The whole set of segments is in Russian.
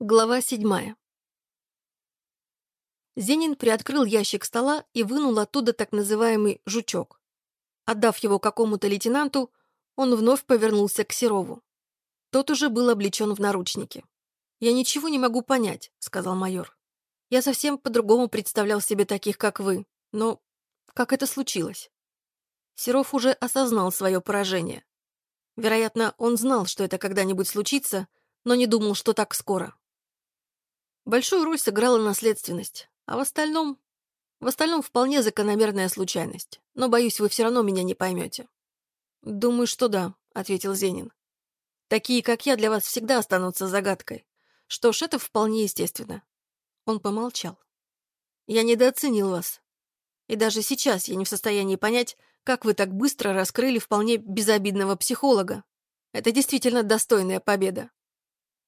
Глава седьмая. Зенин приоткрыл ящик стола и вынул оттуда так называемый «жучок». Отдав его какому-то лейтенанту, он вновь повернулся к Серову. Тот уже был облечен в наручники. «Я ничего не могу понять», — сказал майор. «Я совсем по-другому представлял себе таких, как вы. Но как это случилось?» Серов уже осознал свое поражение. Вероятно, он знал, что это когда-нибудь случится, но не думал, что так скоро. Большую роль сыграла наследственность, а в остальном... В остальном вполне закономерная случайность, но, боюсь, вы все равно меня не поймете. «Думаю, что да», — ответил Зенин. «Такие, как я, для вас всегда останутся загадкой. Что ж, это вполне естественно». Он помолчал. «Я недооценил вас. И даже сейчас я не в состоянии понять, как вы так быстро раскрыли вполне безобидного психолога. Это действительно достойная победа.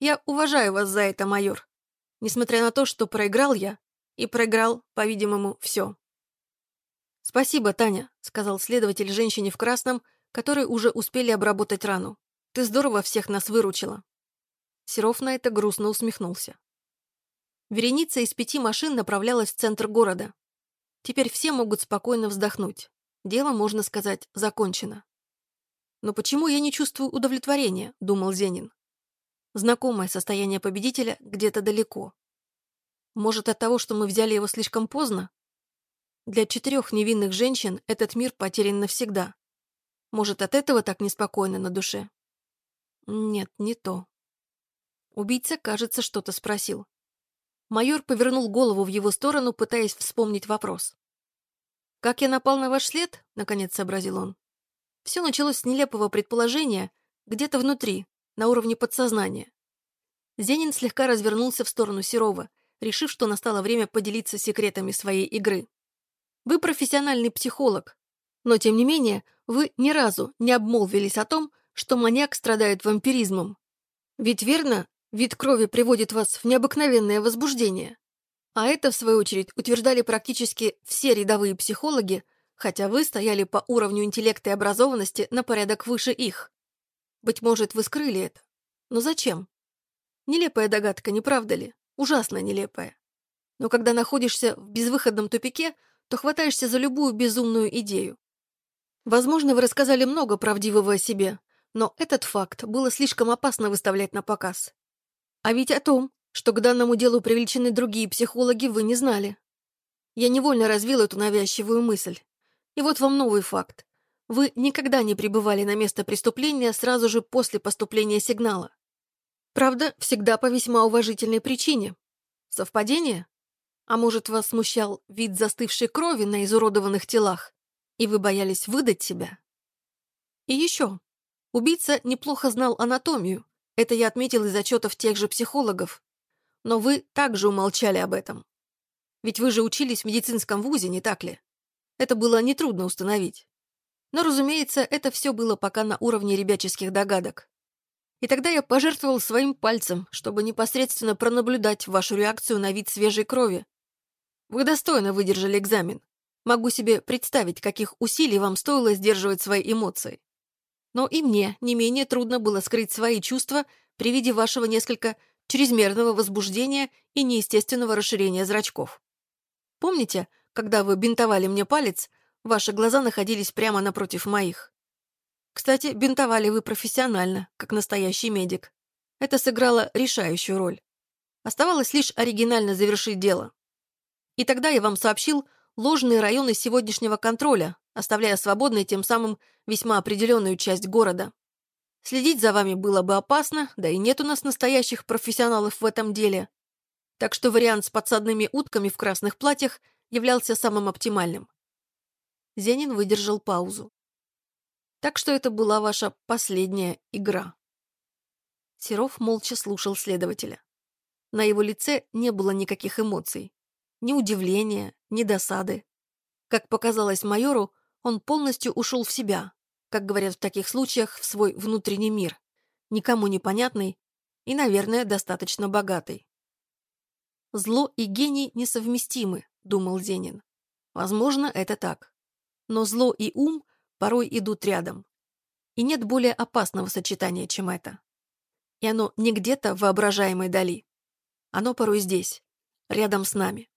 Я уважаю вас за это, майор несмотря на то, что проиграл я, и проиграл, по-видимому, все. «Спасибо, Таня», — сказал следователь женщине в красном, которой уже успели обработать рану. «Ты здорово всех нас выручила». Серов на это грустно усмехнулся. Вереница из пяти машин направлялась в центр города. Теперь все могут спокойно вздохнуть. Дело, можно сказать, закончено. «Но почему я не чувствую удовлетворения?» — думал Зенин. Знакомое состояние победителя где-то далеко. Может, от того, что мы взяли его слишком поздно? Для четырех невинных женщин этот мир потерян навсегда. Может, от этого так неспокойно на душе? Нет, не то. Убийца, кажется, что-то спросил. Майор повернул голову в его сторону, пытаясь вспомнить вопрос. «Как я напал на ваш след?» — наконец сообразил он. Все началось с нелепого предположения где-то внутри, на уровне подсознания. Зенин слегка развернулся в сторону Серова, решив, что настало время поделиться секретами своей игры. Вы профессиональный психолог, но, тем не менее, вы ни разу не обмолвились о том, что маньяк страдает вампиризмом. Ведь верно, вид крови приводит вас в необыкновенное возбуждение. А это, в свою очередь, утверждали практически все рядовые психологи, хотя вы стояли по уровню интеллекта и образованности на порядок выше их. Быть может, вы скрыли это. Но зачем? Нелепая догадка, не правда ли? Ужасно нелепая. Но когда находишься в безвыходном тупике, то хватаешься за любую безумную идею. Возможно, вы рассказали много правдивого о себе, но этот факт было слишком опасно выставлять на показ. А ведь о том, что к данному делу привлечены другие психологи, вы не знали. Я невольно развил эту навязчивую мысль. И вот вам новый факт. Вы никогда не прибывали на место преступления сразу же после поступления сигнала. Правда, всегда по весьма уважительной причине. Совпадение? А может, вас смущал вид застывшей крови на изуродованных телах, и вы боялись выдать себя? И еще. Убийца неплохо знал анатомию. Это я отметил из отчетов тех же психологов. Но вы также умолчали об этом. Ведь вы же учились в медицинском вузе, не так ли? Это было нетрудно установить. Но, разумеется, это все было пока на уровне ребяческих догадок. И тогда я пожертвовал своим пальцем, чтобы непосредственно пронаблюдать вашу реакцию на вид свежей крови. Вы достойно выдержали экзамен. Могу себе представить, каких усилий вам стоило сдерживать свои эмоции. Но и мне не менее трудно было скрыть свои чувства при виде вашего несколько чрезмерного возбуждения и неестественного расширения зрачков. Помните, когда вы бинтовали мне палец, Ваши глаза находились прямо напротив моих. Кстати, бинтовали вы профессионально, как настоящий медик. Это сыграло решающую роль. Оставалось лишь оригинально завершить дело. И тогда я вам сообщил ложные районы сегодняшнего контроля, оставляя свободной тем самым весьма определенную часть города. Следить за вами было бы опасно, да и нет у нас настоящих профессионалов в этом деле. Так что вариант с подсадными утками в красных платьях являлся самым оптимальным. Зенин выдержал паузу. Так что это была ваша последняя игра. Серов молча слушал следователя. На его лице не было никаких эмоций. Ни удивления, ни досады. Как показалось майору, он полностью ушел в себя, как говорят в таких случаях, в свой внутренний мир, никому непонятный и, наверное, достаточно богатый. «Зло и гений несовместимы», — думал Зенин. «Возможно, это так но зло и ум порой идут рядом. И нет более опасного сочетания, чем это. И оно не где-то в воображаемой дали, Оно порой здесь, рядом с нами.